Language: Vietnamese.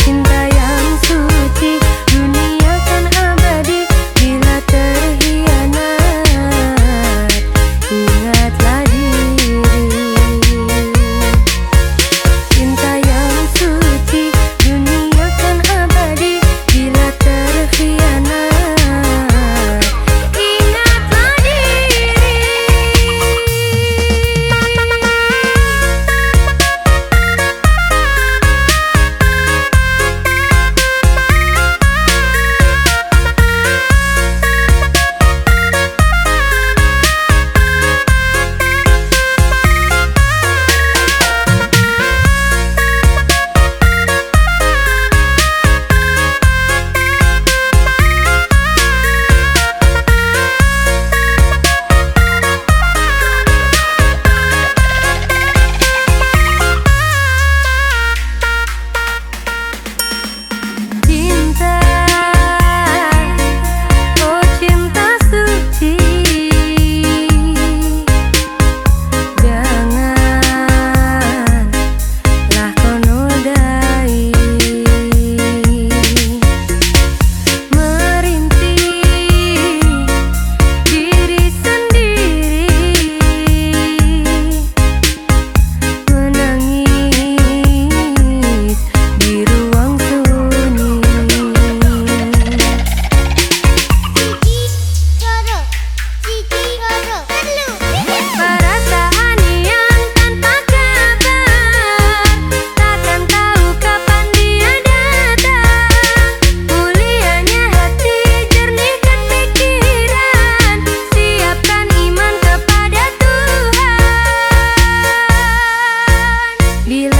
cinta yang suci Lila